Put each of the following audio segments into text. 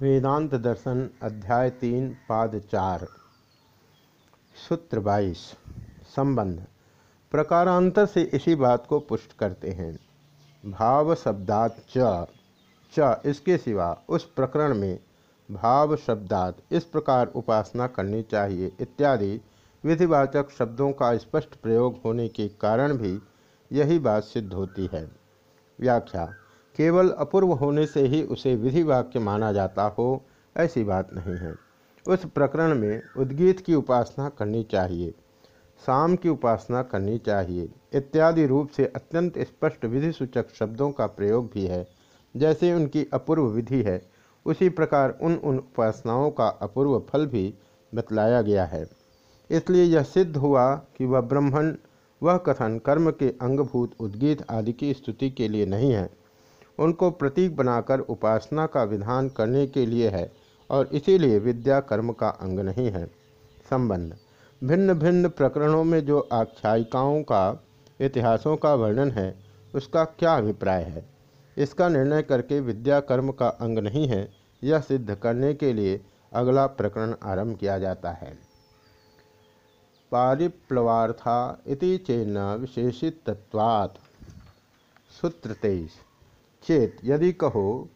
वेदांत दर्शन अध्याय तीन, पाद चार। सूत्र बाईस, संबंध। प्रकारांतर से इसी बात को पुष्ट करते हैं। भाव शब्दात च च इसके सिवा उस प्रकरण में भाव शब्दात इस प्रकार उपासना करनी चाहिए इत्यादि विधिवाचक शब्दों का स्पष्ट प्रयोग होने के कारण भी यही बात सिद्ध होती है। व्याख्या केवल अपूर्व होने से ही उसे विधि वाक्य माना जाता हो, ऐसी बात नहीं है। उस प्रकरण में उद्गीत की उपासना करनी चाहिए शाम की उपासना करनी चाहिए, इत्यादि रूप से अत्यंत स्पष्ट विधि सूचक शब्दों का प्रयोग भी है। जैसे उनकी अपूर्व विधि है, उसी प्रकार उन उन उपासनाओं का अपूर्व फल भी बतलाया गया है। इसलिए यह सिद्ध हुआ कि वह ब्राह्मण वह कथन, कर्म के अंगभूत उद्गीत आदि की स्तुति के लिए नहीं है। उनको प्रतीक बनाकर उपासना का विधान करने के लिए है और इसीलिए विद्या कर्म का अंग नहीं है। संबंध। भिन्न भिन्न प्रकरणों में जो आख्यायिकाओं का, इतिहासों का वर्णन है, उसका क्या अभिप्राय है? इसका निर्णय करके विद्या कर्म का अंग नहीं है, यह सिद्ध करने के लिए अगला प्रकरण आरंभ किया जाता है। पारिप्लवार्था इति चेन्न विशेषित तत्वात् सूत्र तेईस। चेत, यदि कहो,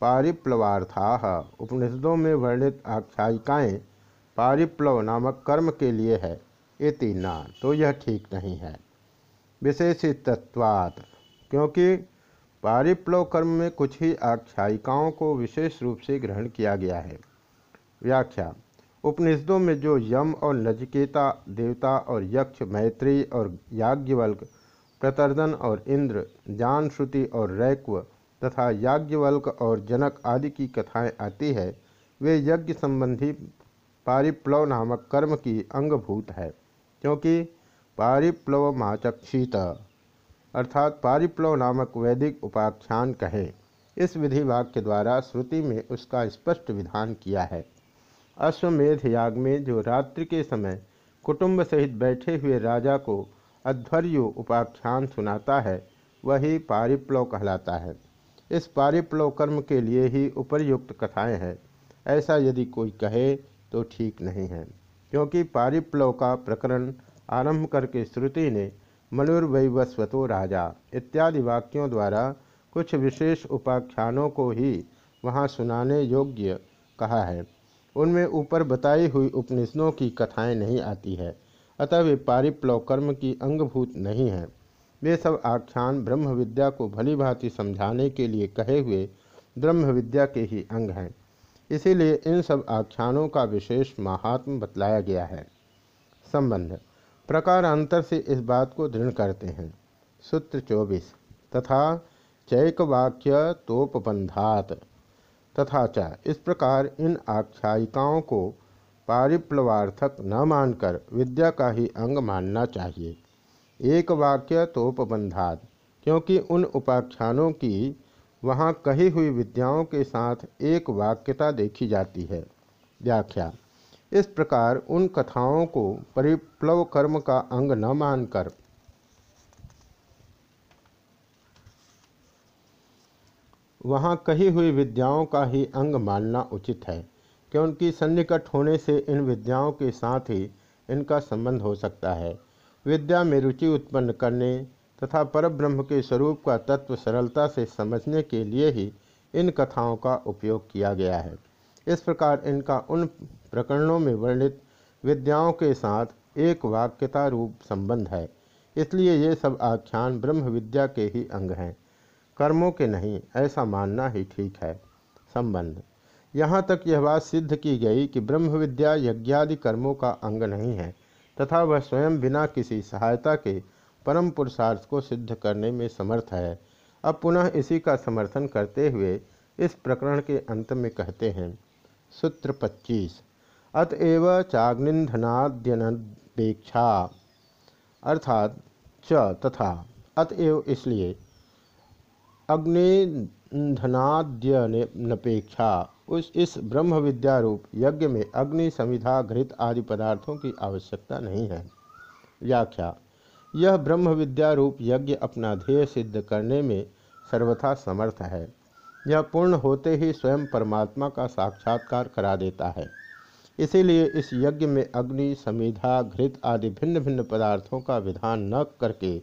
पारिप्लवार्था, उपनिषदों में वर्णित आख्यायिकाएँ, पारिप्लव नामक कर्म के लिए है इति न तो यह ठीक नहीं है। विशेषितत्वात्, क्योंकि पारिप्लव कर्म में कुछ ही आख्यायिकाओं को विशेष रूप से ग्रहण किया गया है। व्याख्या, उपनिषदों में जो यम और नजकेता देवता और यक्ष, मैत्री और याज्ञवल्क, प्रतर्दन और इंद्र जान श्रुति और रैक्व तथा याज्ञवल्क और जनक आदि की कथाएँ आती है, वे यज्ञ संबंधी पारिप्लव नामक कर्म की अंगभूत है, क्योंकि पारिप्लव माचक्षीत, अर्थात पारिप्लव नामक वैदिक उपाख्यान कहें। इस विधि वाक्य द्वारा श्रुति में उसका स्पष्ट विधान किया है। अश्वमेध याग में जो रात्रि के समय कुटुंब सहित बैठे हुए राजा को अध्वर्यु उपाख्यान सुनाता है, वही पारिप्लव कहलाता है। इस पारिप्लव कर्म के लिए ही उपरयुक्त कथाएँ हैं। ऐसा यदि कोई कहे तो ठीक नहीं है। क्योंकि पारिप्लव का प्रकरण आरंभ करके श्रुति ने मनुर्वैवस्वतो राजा इत्यादि वाक्यों द्वारा कुछ विशेष उपाख्यानों को ही वहाँ सुनाने योग्य कहा है। उनमें ऊपर बताई हुई उपनिषदों की कथाएँ नहीं आती है, अतः वे पारिप्लव कर्म की अंगभूत नहीं हैं। वे सब आख्यान ब्रह्म विद्या को भली भांति समझाने के लिए कहे हुए ब्रह्म विद्या के ही अंग हैं। इसीलिए इन सब आख्यानों का विशेष महात्म बतलाया गया है। संबंध। प्रकारांतर से इस बात को दृढ़ करते हैं। सूत्र चौबीस। तथा चैक वाक्य तोपबंधात। तथा च, इस प्रकार इन आख्यायिकाओं को पारिप्लवार्थक न मानकर विद्या का ही अंग मानना चाहिए। एक वाक्य तोपबंधात क्योंकि उन उपाख्यानों की वहाँ कही हुई विद्याओं के साथ एक वाक्यता देखी जाती है। व्याख्या, इस प्रकार उन कथाओं को परिप्लव कर्म का अंग न मानकर। वहाँ कही हुई विद्याओं का ही अंग मानना उचित है, क्योंकि सन्निकट होने से इन विद्याओं के साथ ही इनका संबंध हो सकता है। विद्या में रुचि उत्पन्न करने तथा परब्रह्म के स्वरूप का तत्व सरलता से समझने के लिए ही इन कथाओं का उपयोग किया गया है। इस प्रकार इनका उन प्रकरणों में वर्णित विद्याओं के साथ एक वाक्यता रूप संबंध है। इसलिए ये सब आख्यान ब्रह्म विद्या के ही अंग हैं। कर्मों के नहीं, ऐसा मानना ही ठीक है। संबंध। यहाँ तक यह बात सिद्ध की गई कि ब्रह्म विद्या यज्ञादि कर्मों का अंग नहीं है। तथा वह स्वयं बिना किसी सहायता के परम पुरुषार्थ को सिद्ध करने में समर्थ है। अब पुनः इसी का समर्थन करते हुए इस प्रकरण के अंत में कहते हैं। सूत्र 25 अतएव चाग्निंधनाद्यनपेक्षा अर्थात च तथा। अतएव इसलिए अग्निधनाद्यनपेक्षा उस इस ब्रह्म विद्या रूप यज्ञ में अग्नि समिधा घृत आदि पदार्थों की आवश्यकता नहीं है। व्याख्या, यह ब्रह्म विद्या रूप यज्ञ अपना ध्येय सिद्ध करने में सर्वथा समर्थ है। यह पूर्ण होते ही स्वयं परमात्मा का साक्षात्कार करा देता है। इसीलिए इस यज्ञ में अग्नि समिधा घृत आदि भिन्न भिन्न पदार्थों का विधान न करके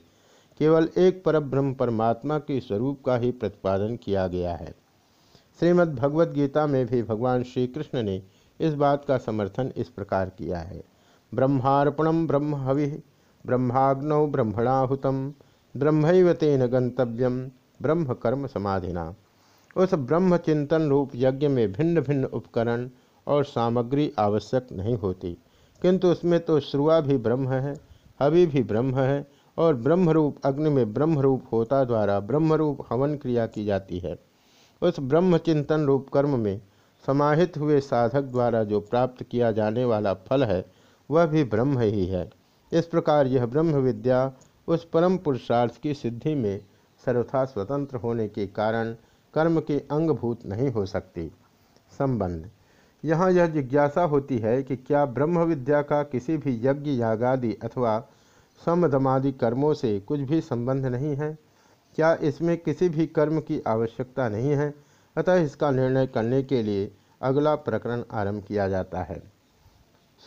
केवल एक पर ब्रह्म परमात्मा के स्वरूप का ही प्रतिपादन किया गया है। श्रीमद् भगवद गीता में भी भगवान श्री कृष्ण ने इस बात का समर्थन इस प्रकार किया है। ब्रह्मार्पणम ब्रह्म हवि ब्रह्माग्नौ ब्रह्मणाहुतम ब्रह्म तेन गंतव्यम ब्रह्म कर्म समाधिना। उस ब्रह्म चिंतन रूप यज्ञ में भिन्न भिन्न उपकरण और सामग्री आवश्यक नहीं होती, किंतु उसमें तो श्रुआ भी ब्रह्म है, हवि भी ब्रह्म है और ब्रह्मरूप अग्नि में ब्रह्मरूप होता द्वारा ब्रह्मरूप हवन क्रिया की जाती है। उस ब्रह्मचिंतन रूप कर्म में समाहित हुए साधक द्वारा जो प्राप्त किया जाने वाला फल है, वह भी ब्रह्म ही है। इस प्रकार यह ब्रह्म विद्या उस परम पुरुषार्थ की सिद्धि में सर्वथा स्वतंत्र होने के कारण कर्म के अंगभूत नहीं हो सकती। संबंध। यहाँ यह जिज्ञासा होती है कि क्या ब्रह्म विद्या का किसी भी यज्ञ, यागादि अथवा समदमादि कर्मों से कुछ भी संबंध नहीं है? क्या इसमें किसी भी कर्म की आवश्यकता नहीं है? अतः इसका निर्णय करने के लिए अगला प्रकरण आरंभ किया जाता है।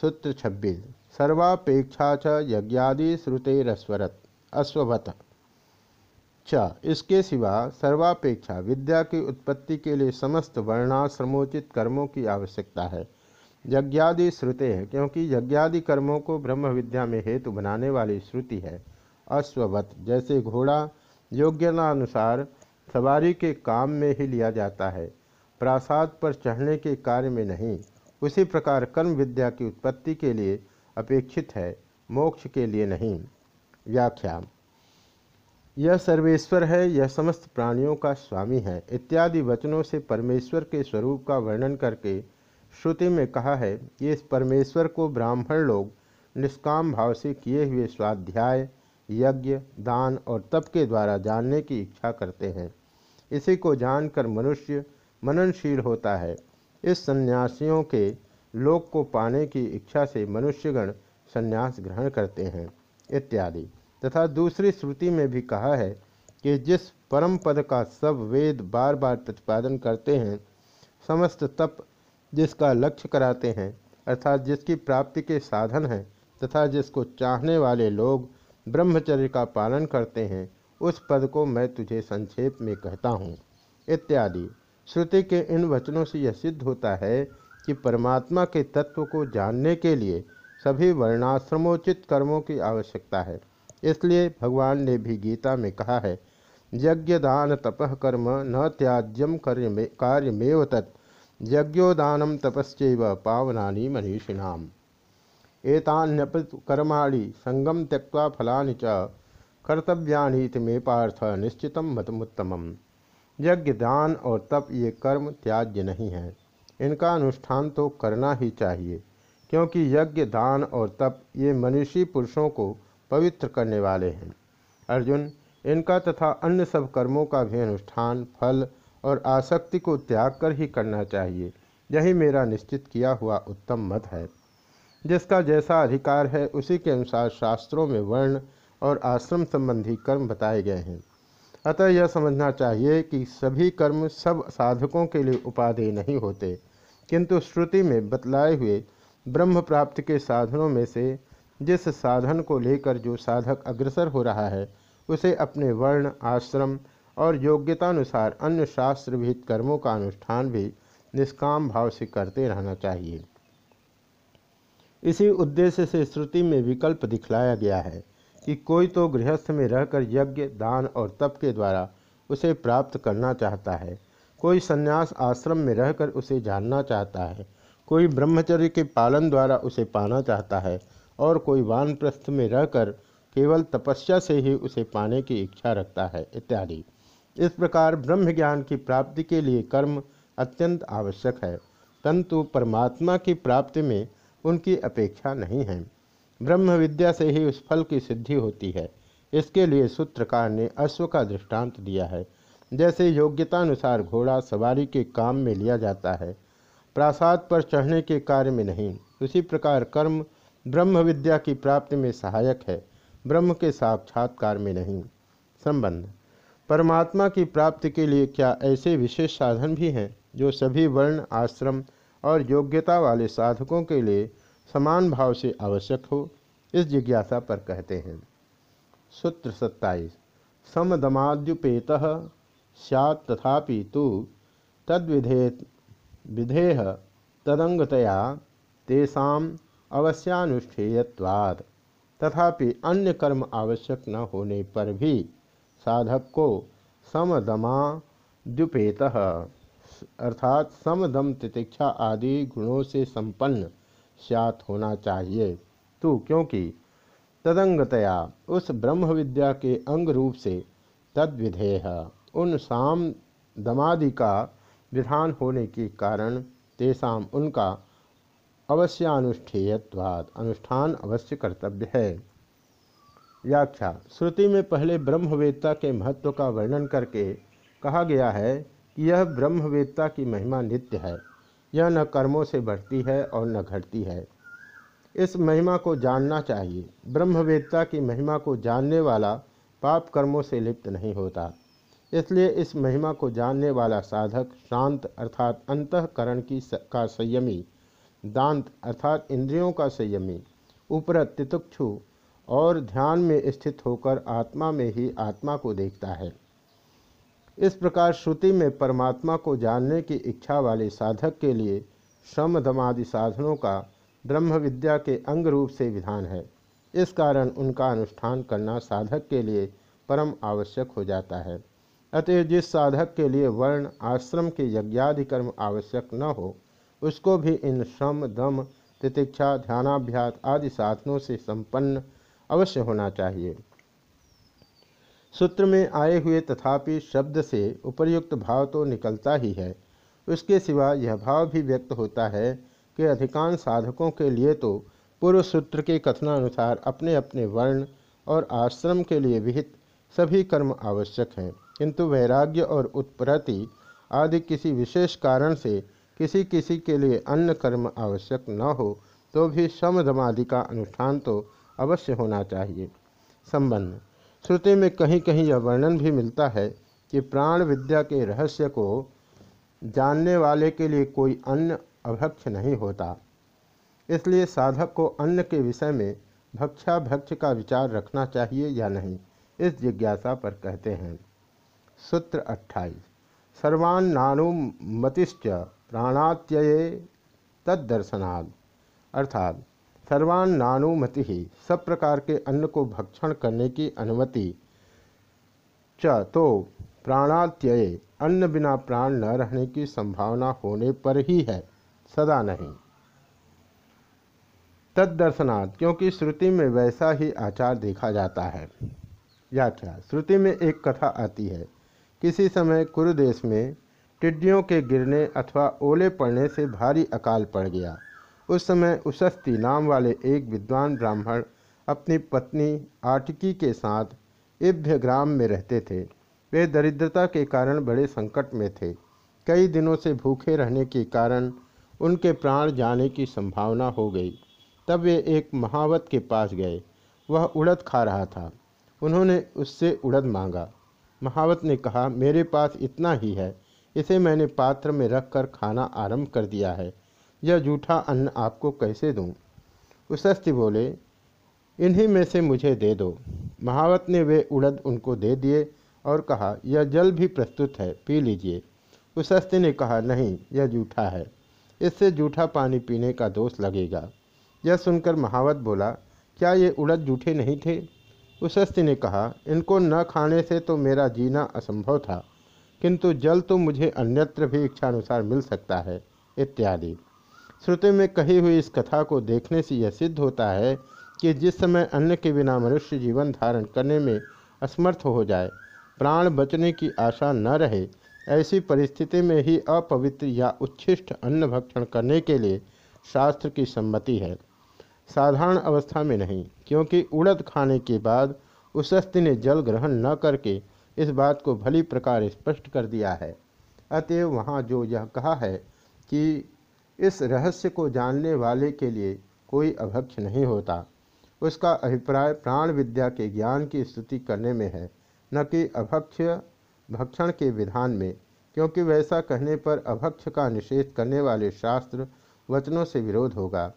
सूत्र छब्बीस। सर्वापेक्षा च यज्ञादि श्रुतेरस्वरत अश्वत च। इसके सिवा सर्वापेक्षा विद्या की उत्पत्ति के लिए समस्त वर्णाश्रमोचित कर्मों की आवश्यकता है। यज्ञादि श्रुते हैं, क्योंकि यज्ञादि कर्मों को ब्रह्म विद्या में हेतु बनाने वाली श्रुति है। अश्ववत, जैसे घोड़ा योग्यतानुसार सवारी के काम में ही लिया जाता है। प्रासाद पर चढ़ने के कार्य में नहीं, उसी प्रकार कर्म विद्या की उत्पत्ति के लिए अपेक्षित है, मोक्ष के लिए नहीं। व्याख्या। यह सर्वेश्वर है, यह समस्त प्राणियों का स्वामी है। इत्यादि वचनों से परमेश्वर के स्वरूप का वर्णन करके श्रुति में कहा है कि इस परमेश्वर को ब्राह्मण लोग निष्काम भाव से किए हुए स्वाध्याय यज्ञ, दान और तप के द्वारा जानने की इच्छा करते हैं। इसी को जानकर मनुष्य मननशील होता है। इस सन्यासियों के लोक को पाने की इच्छा से मनुष्यगण संन्यास ग्रहण करते हैं, इत्यादि। तथा दूसरी श्रुति में भी कहा है कि जिस परम पद का सब वेद बार बार प्रतिपादन करते हैं, समस्त तप जिसका लक्ष्य कराते हैं, अर्थात जिसकी प्राप्ति के साधन हैं, तथा जिसको चाहने वाले लोग ब्रह्मचर्य का पालन करते हैं, उस पद को मैं तुझे संक्षेप में कहता हूँ। इत्यादि। श्रुति के इन वचनों से यह सिद्ध होता है कि परमात्मा के तत्व को जानने के लिए सभी वर्णाश्रमोचित कर्मों की आवश्यकता है। इसलिए भगवान ने भी गीता में कहा है यज्ञ दान तपह कर्म न त्याज्यम कार्य कार्यमेव तत्। यज्ञोदानम तपस्व पावनानी मनीषिणाम। एतान्यप कर्माणि संगम त्यक्ता फलानि च कर्तव्यानीति में पार्थ निश्चित मतमुत्तम यज्ञ दान और तप ये कर्म त्याज्य नहीं है। इनका अनुष्ठान तो करना ही चाहिए, क्योंकि यज्ञ दान और तप ये मनुष्य पुरुषों को पवित्र करने वाले हैं। अर्जुन, इनका तथा अन्य सब कर्मों का भी अनुष्ठान, फल और आसक्ति को त्याग कर ही करना चाहिए। यही मेरा निश्चित किया हुआ उत्तम मत है। जिसका जैसा अधिकार है, उसी के अनुसार शास्त्रों में वर्ण और आश्रम संबंधी कर्म बताए गए हैं। अतः यह समझना चाहिए कि सभी कर्म सब साधकों के लिए उपादेय नहीं होते, किंतु श्रुति में बतलाए हुए ब्रह्म प्राप्ति के साधनों में से जिस साधन को लेकर जो साधक अग्रसर हो रहा है, उसे अपने वर्ण, आश्रम और योग्यतानुसार अन्य शास्त्र विहित कर्मों का अनुष्ठान भी निष्काम भाव से करते रहना चाहिए। इसी उद्देश्य से श्रुति में विकल्प दिखलाया गया है कि कोई तो गृहस्थ में रहकर यज्ञ, दान और तप के द्वारा उसे प्राप्त करना चाहता है। कोई संन्यास आश्रम में रहकर उसे जानना चाहता है। कोई ब्रह्मचर्य के पालन द्वारा उसे पाना चाहता है और कोई वानप्रस्थ में रहकर केवल तपस्या से ही उसे पाने की इच्छा रखता है, इत्यादि। इस प्रकार ब्रह्म ज्ञान की प्राप्ति के लिए कर्म अत्यंत आवश्यक है। परंतु परमात्मा की प्राप्ति में उनकी अपेक्षा नहीं है। ब्रह्म विद्या से ही उस फल की सिद्धि होती है। इसके लिए सूत्रकार ने अश्व का दृष्टांत दिया है। जैसे योग्यतानुसार घोड़ा सवारी के काम में लिया जाता है, प्रासाद पर चढ़ने के कार्य में नहीं। उसी प्रकार कर्म ब्रह्म विद्या की प्राप्ति में सहायक है। ब्रह्म के साक्षात्कार में नहीं। संबंध। परमात्मा की प्राप्ति के लिए क्या ऐसे विशेष साधन भी हैं, जो सभी वर्ण, आश्रम और योग्यता वाले साधकों के लिए समान भाव से आवश्यक हो, इस जिज्ञासा पर कहते हैं। सूत्र सत्ताईस, समदमाद्युपेत सैत् तथापि तो तद्विधे विधेय तदंगतया तेषा अवश्यानुष्ठेयवाद तथापि अन्य कर्म आवश्यक न होने पर भी साधक को समदमा द्युपेत अर्थात समदम तितिक्षा आदि गुणों से संपन्न स्यात होना चाहिए। तो क्योंकि तदंगतया उस ब्रह्म विद्या के अंग रूप से तद्विधेय उन साम दमादि का विधान होने के कारण तेसाम उनका अवश्यानुष्ठेयत्वाद अनुष्ठान अवश्य कर्तव्य है। व्याख्या, श्रुति में पहले ब्रह्मवेत्ता के महत्व का वर्णन करके कहा गया है यह ब्रह्मवेत्ता की महिमा नित्य है। यह न कर्मों से बढ़ती है और न घटती है। इस महिमा को जानना चाहिए। ब्रह्मवेत्ता की महिमा को जानने वाला पाप कर्मों से लिप्त नहीं होता। इसलिए इस महिमा को जानने वाला साधक शांत अर्थात अंतकरण की स, का संयमी दांत अर्थात इंद्रियों का संयमी उपरत तितुक्षु और ध्यान में स्थित होकर आत्मा में ही आत्मा को देखता है। इस प्रकार श्रुति में परमात्मा को जानने की इच्छा वाले साधक के लिए श्रम दमादि साधनों का ब्रह्म विद्या के अंग रूप से विधान है। इस कारण उनका अनुष्ठान करना साधक के लिए परम आवश्यक हो जाता है। अतः जिस साधक के लिए वर्ण, आश्रम के यज्ञादि कर्म आवश्यक न हो, उसको भी इन श्रम, दम, तितिक्षा, ध्यानाभ्यास आदि साधनों से संपन्न अवश्य होना चाहिए। सूत्र में आए हुए तथापि शब्द से उपर्युक्त भाव तो निकलता ही है। उसके सिवा यह भाव भी व्यक्त होता है कि अधिकांश साधकों के लिए तो पूर्व सूत्र के कथनानुसार अपने अपने वर्ण और आश्रम के लिए विहित सभी कर्म आवश्यक हैं। किंतु वैराग्य और उत्प्रति आदि किसी विशेष कारण से किसी किसी के लिए अन्य कर्म आवश्यक न हो तो भी समधमादि का अनुष्ठान तो अवश्य होना चाहिए। संबंध श्रुति में कहीं कहीं यह वर्णन भी मिलता है कि प्राण विद्या के रहस्य को जानने वाले के लिए कोई अन्य अभक्ष नहीं होता। इसलिए साधक को अन्न के विषय में भक्षा भक्ष का विचार रखना चाहिए या नहीं, इस जिज्ञासा पर कहते हैं। सूत्र अट्ठाईस। सर्वान्नानुमतिश्च प्राणात्यये तदर्शनाद अर्थात सर्वान्नानुमति ही सब प्रकार के अन्न को भक्षण करने की अनुमति। च तो प्राणात्यय, अन्न बिना प्राण न रहने की संभावना होने पर ही है। सदा नहीं। तदर्शनात् क्योंकि श्रुति में वैसा ही आचार देखा जाता है। व्याख्या, श्रुति में एक कथा आती है। किसी समय कुरुदेश में टिड्डियों के गिरने अथवा ओले पड़ने से भारी अकाल पड़ गया। उस समय उशस्ती नाम वाले एक विद्वान ब्राह्मण अपनी पत्नी आटकी के साथ इभ्य ग्राम में रहते थे। वे दरिद्रता के कारण बड़े संकट में थे। कई दिनों से भूखे रहने के कारण उनके प्राण जाने की संभावना हो गई। तब वे एक महावत के पास गए। वह उड़द खा रहा था। उन्होंने उससे उड़द मांगा। महावत ने कहा, मेरे पास इतना ही है। इसे मैंने पात्र में रखकर खाना आरंभ कर दिया है। यह जूठा अन्न आपको कैसे दूँ? उशस्ति बोले, इन्हीं में से मुझे दे दो। महावत ने वे उड़द उनको दे दिए और कहा, यह जल भी प्रस्तुत है, पी लीजिए। उशस्ति ने कहा, नहीं, यह जूठा है। इससे जूठा पानी पीने का दोष लगेगा। यह सुनकर महावत बोला, क्या ये उड़द जूठे नहीं थे? उशस्ति ने कहा, इनको न खाने से तो मेरा जीना असंभव था, किंतु जल तो मुझे अन्यत्र भी इच्छानुसार मिल सकता है, इत्यादि। श्रुति में कही हुई इस कथा को देखने से यह सिद्ध होता है कि जिस समय अन्न के बिना मनुष्य जीवन धारण करने में असमर्थ हो जाए, प्राण बचने की आशा न रहे, ऐसी परिस्थिति में ही अपवित्र या उच्छिष्ट अन्न भक्षण करने के लिए शास्त्र की सम्मति है। साधारण अवस्था में नहीं, क्योंकि उड़द खाने के बाद उस उशस्ति ने जल ग्रहण न करके इस बात को भली प्रकार स्पष्ट कर दिया है। अतएव वहाँ जो यह कहा है कि इस रहस्य को जानने वाले के लिए कोई अभक्ष नहीं होता। उसका अभिप्राय प्राण विद्या के ज्ञान की स्तुति करने में है, न कि अभक्ष भक्षण के विधान में, क्योंकि वैसा कहने पर अभक्ष का निषेध करने वाले शास्त्र वचनों से विरोध होगा।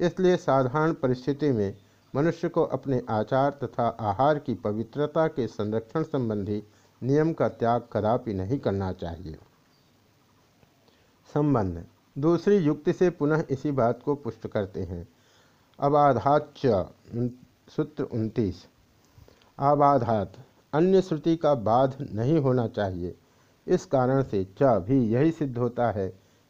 इसलिए साधारण परिस्थिति में मनुष्य को अपने आचार तथा आहार की पवित्रता के संरक्षण संबंधी नियम का त्याग कदापि नहीं करना चाहिए। संबंध दूसरी युक्ति से पुनः इसी बात को पुष्ट करते हैं। अबाधाच सूत्र उनतीस। आबाधात अन्य श्रुति का बाध नहीं होना चाहिए। इस कारण से च भी यही सिद्ध होता है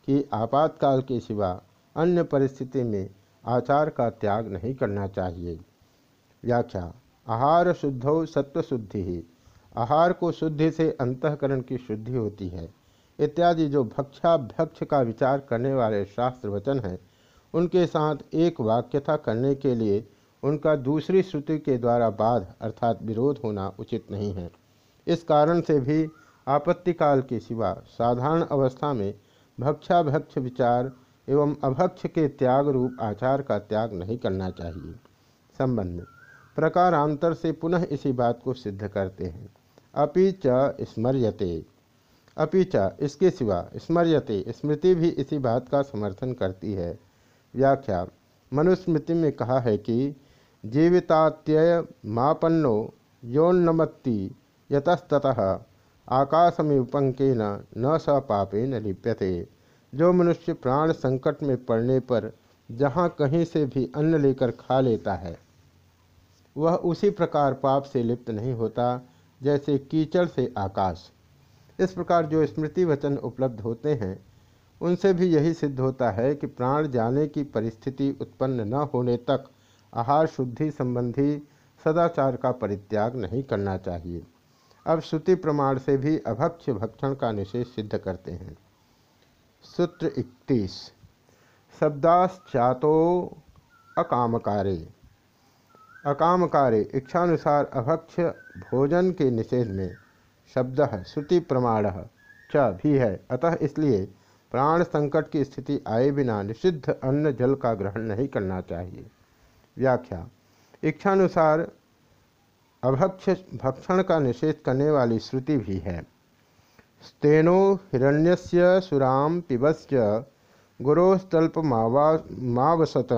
कि आपातकाल के सिवा अन्य परिस्थिति में आचार का त्याग नहीं करना चाहिए। व्याख्या, आहार शुद्धो सत्व शुद्धि ही आहार को शुद्धि से अंतकरण की शुद्धि होती है। इत्यादि जो भक्षाभ्यक्ष का विचार करने वाले शास्त्र वचन हैं, उनके साथ एक वाक्यता करने के लिए उनका दूसरी श्रुति के द्वारा बाध अर्थात विरोध होना उचित नहीं है। इस कारण से भी आपत्ति काल के सिवा साधारण अवस्था में भक्षाभक्ष विचार एवं अभक्ष के त्याग रूप आचार का त्याग नहीं करना चाहिए। संबंध प्रकारांतर से पुनः इसी बात को सिद्ध करते हैं। अपि च स्मर्यते। अपि च इसके सिवा स्मर्यते, स्मृति भी इसी बात का समर्थन करती है। व्याख्या, मनुस्मृति में कहा है कि जीवितात्यय मापन्नो योन्नमत्ति यतस्ततः आकाशमिपंकेन न स पापेन लिप्यते। जो मनुष्य प्राण संकट में पड़ने पर जहाँ कहीं से भी अन्न लेकर खा लेता है, वह उसी प्रकार पाप से लिप्त नहीं होता, जैसे कीचड़ से आकाश। इस प्रकार जो स्मृति वचन उपलब्ध होते हैं, उनसे भी यही सिद्ध होता है कि प्राण जाने की परिस्थिति उत्पन्न न होने तक आहार शुद्धि संबंधी सदाचार का परित्याग नहीं करना चाहिए। अब श्रुति प्रमाण से भी अभक्ष भक्षण का निषेध सिद्ध करते हैं। सूत्र इकतीस, शब्दाश्चातो अकामकारे। अकामकारे इच्छानुसार अभक्ष भोजन के निषेध में शब्द श्रुति प्रमाण च भी है। अतः इसलिए प्राण संकट की स्थिति आए बिना निषिद्ध अन्न जल का ग्रहण नहीं करना चाहिए। व्याख्या। इच्छानुसार अभक्ष भक्षण का निषेध करने वाली श्रुति भी है। स्तेनो हिरण्यस्य सुराम पिबस्य गुरोस्तल्प मावसत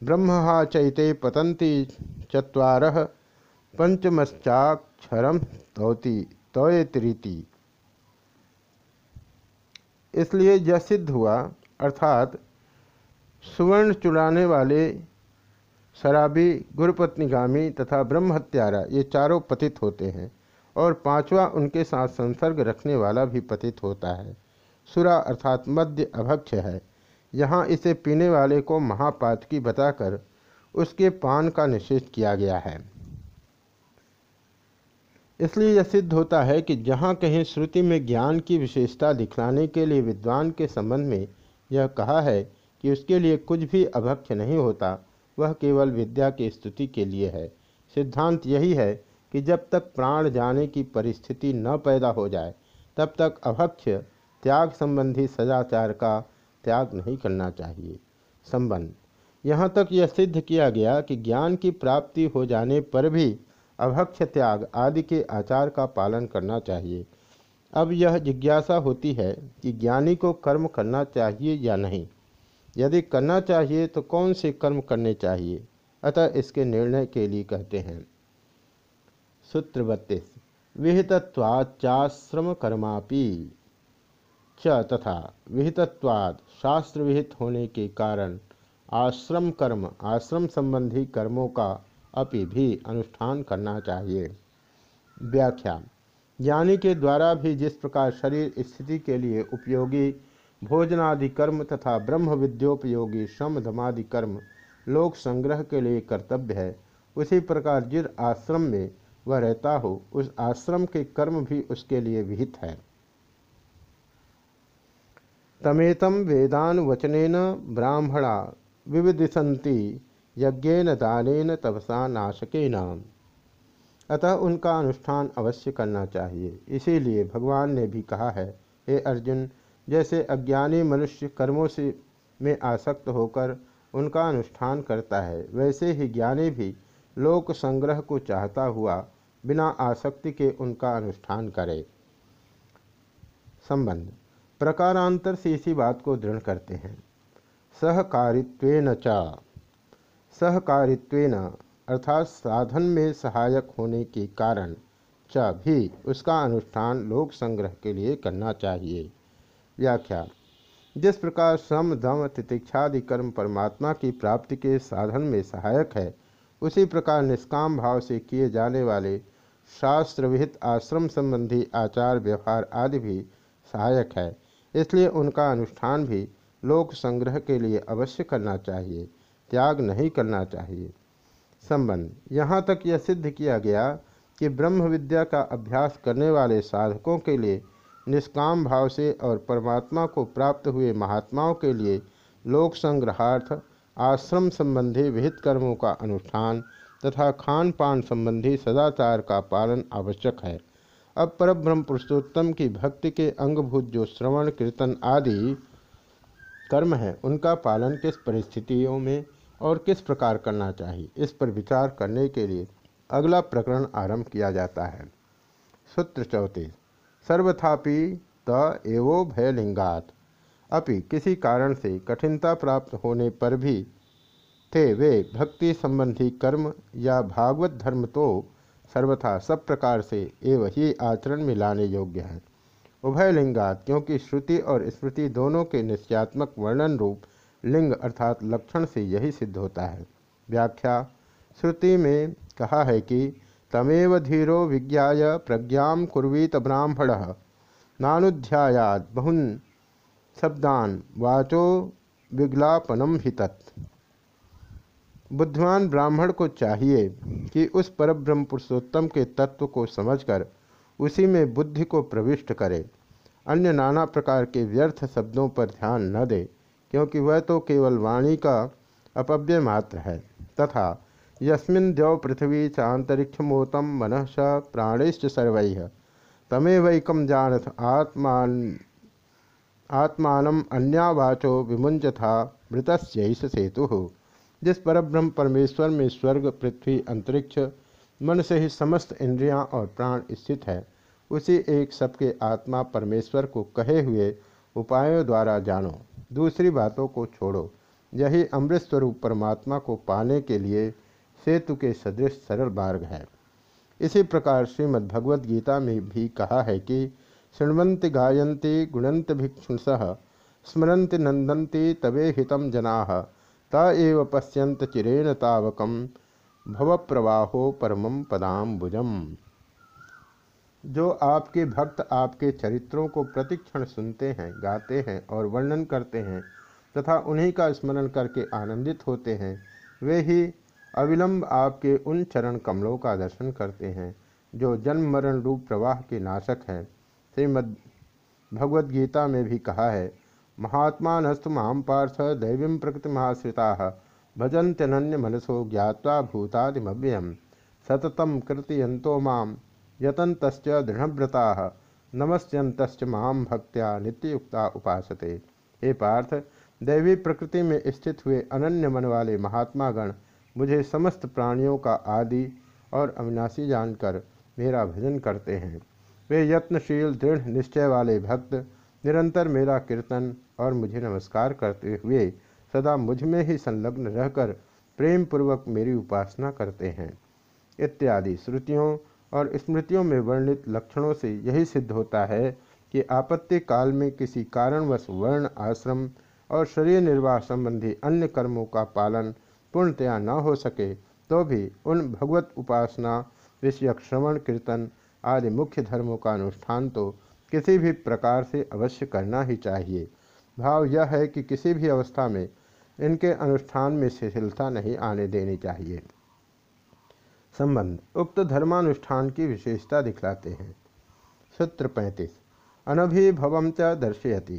ब्रह्म चैते पतंती चुवार पंचमश्चाक्षरम तौती तौतीति इसलिए यह सिद्ध हुआ, अर्थात सुवर्ण चुराने वाले शराबी गुरुपत्नीगामी तथा ब्रह्म हत्यारा ये चारों पतित होते हैं और पांचवा उनके साथ संसर्ग रखने वाला भी पतित होता है। सुरा अर्थात मध्य अभक्ष है। यहाँ इसे पीने वाले को महापातकी बताकर उसके पान का निषेध किया गया है। इसलिए यह सिद्ध होता है कि जहाँ कहीं श्रुति में ज्ञान की विशेषता दिखलाने के लिए विद्वान के संबंध में यह कहा है कि उसके लिए कुछ भी अभक्ष नहीं होता, वह केवल विद्या की स्तुति के लिए है। सिद्धांत यही है कि जब तक प्राण जाने की परिस्थिति न पैदा हो जाए, तब तक अभक्ष त्याग संबंधी सदाचार का त्याग नहीं करना चाहिए। संबंध। यहाँ तक यह सिद्ध किया गया कि ज्ञान की प्राप्ति हो जाने पर भी अभक्ष त्याग आदि के आचार का पालन करना चाहिए। अब यह जिज्ञासा होती है कि ज्ञानी को कर्म करना चाहिए या नहीं। यदि करना चाहिए तो कौन से कर्म करने चाहिए? अतः इसके निर्णय के लिए कहते हैं। सूत्र बत्तीस। विहितत्वाचाश्रम कर्मापि च तथा विहितत्वाद शास्त्र विहित होने के कारण आश्रम कर्म आश्रम संबंधी कर्मों का अपि भी अनुष्ठान करना चाहिए। व्याख्या, ज्ञानी के द्वारा भी जिस प्रकार शरीर स्थिति के लिए उपयोगी भोजनादि कर्म तथा ब्रह्म विद्योपयोगी श्रम धमादि कर्म लोक संग्रह के लिए कर्तव्य है, उसी प्रकार जिस आश्रम में वह रहता हो, उस आश्रम के कर्म भी उसके लिए विहित है। तमेतम वेदान वचन ब्राह्मणा विविदिशंति यज्ञेन दानेन तपसा नाशके नाम अतः उनका अनुष्ठान अवश्य करना चाहिए। इसीलिए भगवान ने भी कहा है, हे अर्जुन, जैसे अज्ञानी मनुष्य कर्मों से में आसक्त होकर उनका अनुष्ठान करता है, वैसे ही ज्ञानी भी लोक संग्रह को चाहता हुआ बिना आसक्ति के उनका अनुष्ठान करे। संबंध। प्रकारांतर से इसी बात को दृढ़ करते हैं। सहकारित्वेन च। सहकारित्वेन, अर्थात साधन में सहायक होने के कारण च भी उसका अनुष्ठान लोक संग्रह के लिए करना चाहिए। व्याख्या, जिस प्रकार श्रम दम तितिक्षादि कर्म परमात्मा की प्राप्ति के साधन में सहायक है, उसी प्रकार निष्काम भाव से किए जाने वाले शास्त्र विहित आश्रम संबंधी आचार व्यवहार आदि भी सहायक है। इसलिए उनका अनुष्ठान भी लोक संग्रह के लिए अवश्य करना चाहिए। त्याग नहीं करना चाहिए। संबंध। यहाँ तक यह सिद्ध किया गया कि ब्रह्म विद्या का अभ्यास करने वाले साधकों के लिए, निष्काम भाव से और परमात्मा को प्राप्त हुए महात्माओं के लिए लोक संग्रहार्थ, आश्रम संबंधी विहित कर्मों का अनुष्ठान तथा खान पान संबंधी सदाचार का पालन आवश्यक है। अब परब्रह्म पुरुषोत्तम की भक्ति के अंगभूत जो श्रवण, कीर्तन आदि कर्म है, उनका पालन किस परिस्थितियों में और किस प्रकार करना चाहिए, इस पर विचार करने के लिए अगला प्रकरण आरंभ किया जाता है। सूत्र चौतीस सर्वथापि त एवो भयलिंगात। अपि किसी कारण से कठिनता प्राप्त होने पर भी थे वे भक्ति संबंधी कर्म या भागवत धर्म तो सर्वथा सब प्रकार से एव ही आचरण में लाने योग्य हैं। उभयलिंगात, क्योंकि श्रुति और स्मृति दोनों के निश्चयात्मक वर्णन रूप लिंग अर्थात लक्षण से यही सिद्ध होता है। व्याख्या, श्रुति में कहा है कि, तमेव धीरो विज्ञा प्रज्ञा कुर्वीत ब्राह्मण। नानुध्यायाद बहुन शब्दान वाचो विग्लापनम ही तत् बुद्धिमान ब्राह्मण को चाहिए कि उस परब्रह्म पुरुषोत्तम के तत्व को समझकर उसी में बुद्धि को प्रविष्ट करे, अन्य नाना प्रकार के व्यर्थ शब्दों पर ध्यान न दे। क्योंकि वह तो केवल वाणी का अपव्य मात्र है। तथा यस्मिन् द्यौ पृथ्वी चातरिक्षमोतम मन स प्राणैश्च सर्व। तमेवैकम जानथ आत्मान आत्मान अन्यावाचो विमुंजथा मृतस्यैष सेतु। जिस परब्रह्म परमेश्वर में स्वर्ग, पृथ्वी, अंतरिक्ष मन से ही समस्त इंद्रियाँ और प्राण स्थित है, उसी एक सबके आत्मा परमेश्वर को कहे हुए उपायों द्वारा जानो। दूसरी बातों को छोड़ो। यही अमृत स्वरूप परमात्मा को पाने के लिए सेतु के सदृश सरल मार्ग है। इसी प्रकार श्रीमद् गीता में भी कहा है कि शृण्वंति गायन्ति गुणंत भिक्षुष स्मरन्ति नंदन्ति तवे हितम जना तव पश्यंत चिरेण तावक भव प्रवाहो परम पदाम्बुजम। जो आपके भक्त आपके चरित्रों को प्रतिक्षण सुनते हैं, गाते हैं और वर्णन करते हैं तथा उन्हीं का स्मरण करके आनंदित होते हैं, वे ही अविलंब आपके उन चरण कमलों का दर्शन करते हैं, जो जन्म मरण रूप प्रवाह के नाशक हैं। श्रीमद भगवद गीता में भी कहा है महात्मा नस्तु माम पार्थ दैवीं प्रकृति महाश्रिता भजन्त्यनन्य मनसो ज्ञावा भूतादिमव्ययम। सततम कृतयंतो माम। यतंत दृढ़व्रता नमस्यंत माम भक्त्या नित्ययुक्ता उपासते। हे पार्थ, दैवी प्रकृति में स्थित हुए अनन्य मन वाले महात्मा गण मुझे समस्त प्राणियों का आदि और अविनाशी जानकर मेरा भजन करते हैं। वे यत्नशील, दृढ़, निश्चय वाले भक्त, निरंतर मेरा कीर्तन और मुझे नमस्कार करते हुए सदा मुझमें ही संलग्न रहकर प्रेम पूर्वक मेरी उपासना करते हैं। इत्यादि श्रुतियों और स्मृतियों में वर्णित लक्षणों से यही सिद्ध होता है कि आपत्ति काल में किसी कारणवश वर्ण, आश्रम और शरीर निर्वाह संबंधी अन्य कर्मों का पालन पूर्णतया न हो सके तो भी उन भगवत उपासना विषयक श्रवण, कीर्तन आदि मुख्य धर्मों का अनुष्ठान तो किसी भी प्रकार से अवश्य करना ही चाहिए। भाव यह है कि किसी भी अवस्था में इनके अनुष्ठान में शिथिलता नहीं आने देनी चाहिए। संबंध। उक्त धर्मानुष्ठान की विशेषता दिखलाते हैं। सूत्र पैंतीस। अनभिभवम च दर्शयति।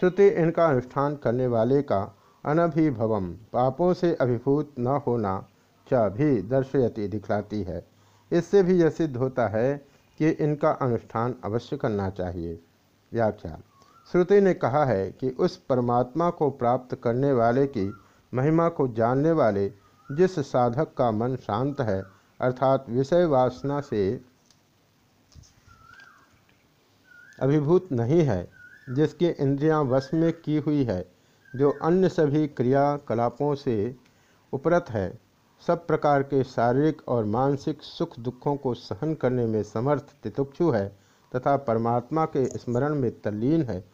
श्रुति इनका अनुष्ठान करने वाले का अनभिभवम पापों से अभिभूत न होना च भी दर्शयति दिखलाती है। इससे भी यह सिद्ध होता है कि इनका अनुष्ठान अवश्य करना चाहिए। व्याख्या। श्रुति ने कहा है कि उस परमात्मा को प्राप्त करने वाले की महिमा को जानने वाले जिस साधक का मन शांत है, अर्थात विषय वासना से अभिभूत नहीं है, जिसकी इंद्रियाँ वश में की हुई है, जो अन्य सभी क्रियाकलापों से उपरत है, सब प्रकार के शारीरिक और मानसिक सुख दुखों को सहन करने में समर्थ तितुक्षु है, तथा परमात्मा के स्मरण में तल्लीन है,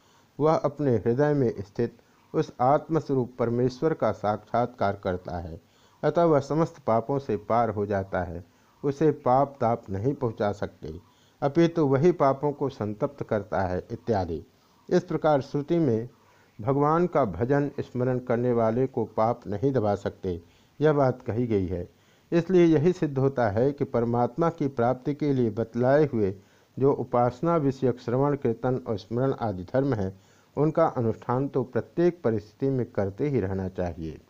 वह अपने हृदय में स्थित उस आत्मस्वरूप परमेश्वर का साक्षात्कार करता है। अतः वह समस्त पापों से पार हो जाता है। उसे पाप ताप नहीं पहुँचा सकते। अपितु तो वही पापों को संतप्त करता है, इत्यादि। इस प्रकार श्रुति में भगवान का भजन स्मरण करने वाले को पाप नहीं दबा सकते। यह बात कही गई है। इसलिए यही सिद्ध होता है कि परमात्मा की प्राप्ति के लिए बतलाए हुए जो उपासना विषयक श्रवण, कीर्तन और स्मरण आदि धर्म है, उनका अनुष्ठान तो प्रत्येक परिस्थिति में करते ही रहना चाहिए।